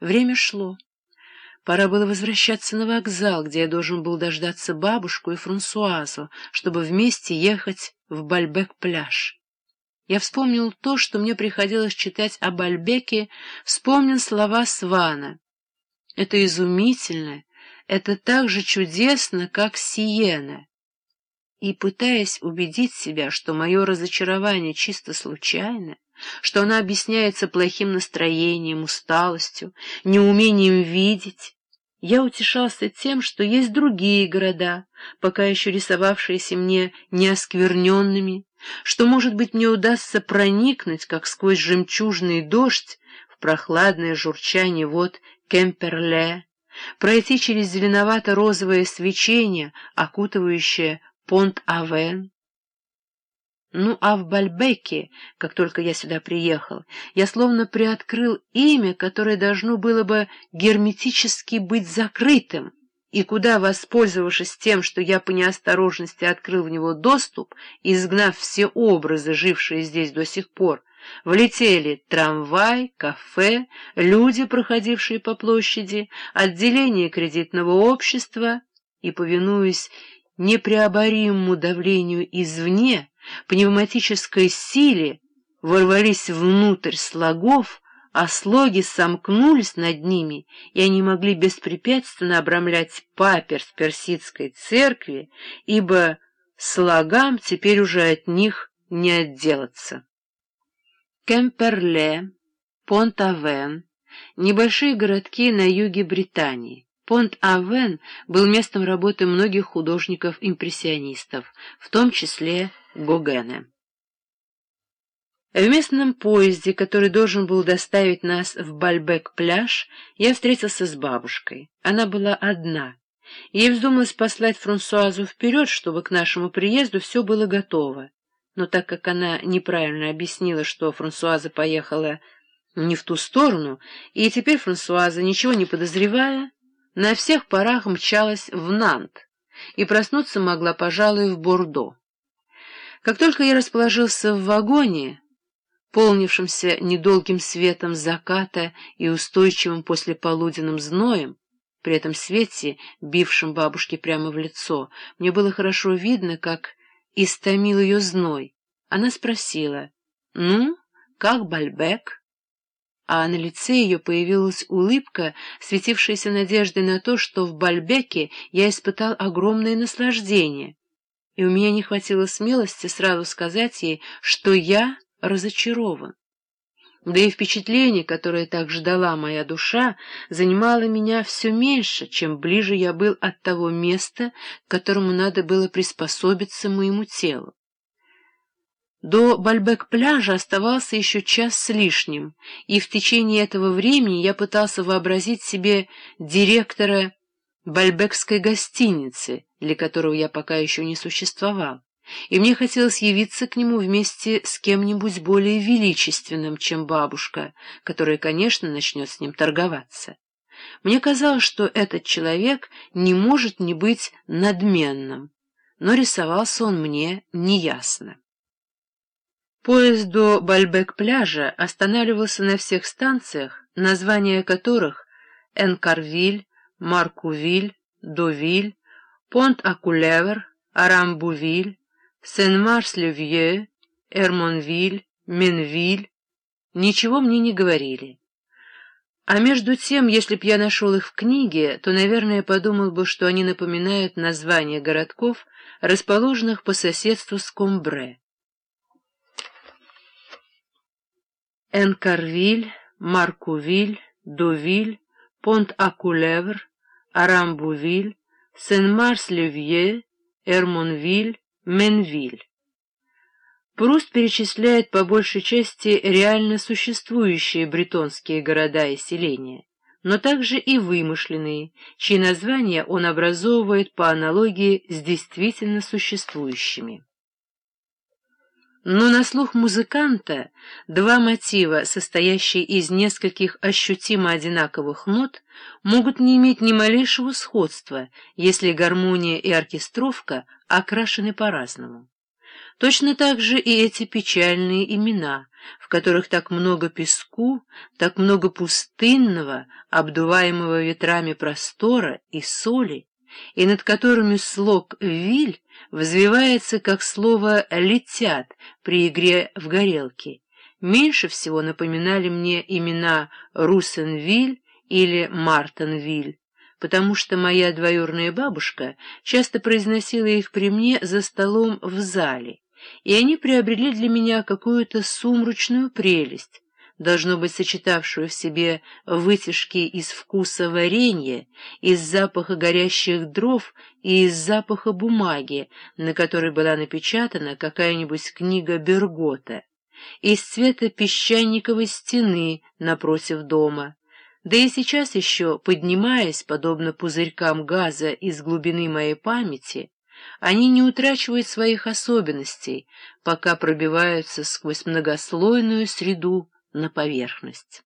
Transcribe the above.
Время шло. Пора было возвращаться на вокзал, где я должен был дождаться бабушку и Франсуазу, чтобы вместе ехать в Бальбек-пляж. Я вспомнил то, что мне приходилось читать о Бальбеке, вспомнил слова Свана. Это изумительно, это так же чудесно, как Сиена. И, пытаясь убедить себя, что мое разочарование чисто случайно, что она объясняется плохим настроением, усталостью, неумением видеть, я утешался тем, что есть другие города, пока еще рисовавшиеся мне неоскверненными, что, может быть, мне удастся проникнуть, как сквозь жемчужный дождь, в прохладное журчание вод Кемперле, пройти через зеленовато-розовое свечение, окутывающее Понт-Авен, ну, а в Бальбеке, как только я сюда приехал, я словно приоткрыл имя, которое должно было бы герметически быть закрытым, и куда, воспользовавшись тем, что я по неосторожности открыл в него доступ, изгнав все образы, жившие здесь до сих пор, влетели трамвай, кафе, люди, проходившие по площади, отделение кредитного общества, и, повинуясь непреоборимому давлению извне, пневматической силе ворвались внутрь слогов, а слоги сомкнулись над ними, и они могли беспрепятственно обрамлять паперс персидской церкви, ибо слогам теперь уже от них не отделаться. Кемперле, Понт-Авен — небольшие городки на юге Британии. Понт-Авен был местом работы многих художников-импрессионистов, в том числе Гогена. В местном поезде, который должен был доставить нас в Бальбек-пляж, я встретился с бабушкой. Она была одна. Ей вздумалось послать Франсуазу вперед, чтобы к нашему приезду все было готово. Но так как она неправильно объяснила, что Франсуаза поехала не в ту сторону, и теперь Франсуаза, ничего не подозревая, на всех парах мчалась в Нант и проснуться могла, пожалуй, в Бордо. Как только я расположился в вагоне, полнившемся недолгим светом заката и устойчивым послеполуденным зноем, при этом свете, бившем бабушке прямо в лицо, мне было хорошо видно, как истомил ее зной. Она спросила, «Ну, как Бальбек?» а на лице ее появилась улыбка, светившаяся надеждой на то, что в Бальбеке я испытал огромное наслаждение, и у меня не хватило смелости сразу сказать ей, что я разочарован. Да и впечатление, которое так ждала моя душа, занимало меня все меньше, чем ближе я был от того места, к которому надо было приспособиться моему телу. До Бальбек-пляжа оставался еще час с лишним, и в течение этого времени я пытался вообразить себе директора Бальбекской гостиницы, для которого я пока еще не существовал, и мне хотелось явиться к нему вместе с кем-нибудь более величественным, чем бабушка, которая, конечно, начнет с ним торговаться. Мне казалось, что этот человек не может не быть надменным, но рисовался он мне неясно. Поезд до Бальбек-пляжа останавливался на всех станциях, названия которых Энкарвиль, Маркувиль, Довиль, Понт-Акулевер, Арамбувиль, Сен-Марс-Левье, Эрмонвиль, Менвиль ничего мне не говорили. А между тем, если б я нашел их в книге, то, наверное, подумал бы, что они напоминают названия городков, расположенных по соседству с Комбре. Энкарвиль, Маркувиль, Довиль, Понт-Акулевр, Арамбувиль, Сен-Марс-Левье, Эрмонвиль, Менвиль. Пруст перечисляет по большей части реально существующие бретонские города и селения, но также и вымышленные, чьи названия он образовывает по аналогии с действительно существующими. Но на слух музыканта два мотива, состоящие из нескольких ощутимо одинаковых нот, могут не иметь ни малейшего сходства, если гармония и оркестровка окрашены по-разному. Точно так же и эти печальные имена, в которых так много песку, так много пустынного, обдуваемого ветрами простора и соли, и над которыми слог «виль» взвивается, как слово «летят» при игре в горелки, меньше всего напоминали мне имена Русенвиль или Мартенвиль, потому что моя двоюрная бабушка часто произносила их при мне за столом в зале, и они приобрели для меня какую-то сумрачную прелесть, должно быть сочетавшую в себе вытяжки из вкуса варенья, из запаха горящих дров и из запаха бумаги, на которой была напечатана какая-нибудь книга Бергота, из цвета песчаниковой стены напротив дома, да и сейчас еще, поднимаясь, подобно пузырькам газа из глубины моей памяти, они не утрачивают своих особенностей, пока пробиваются сквозь многослойную среду на поверхность.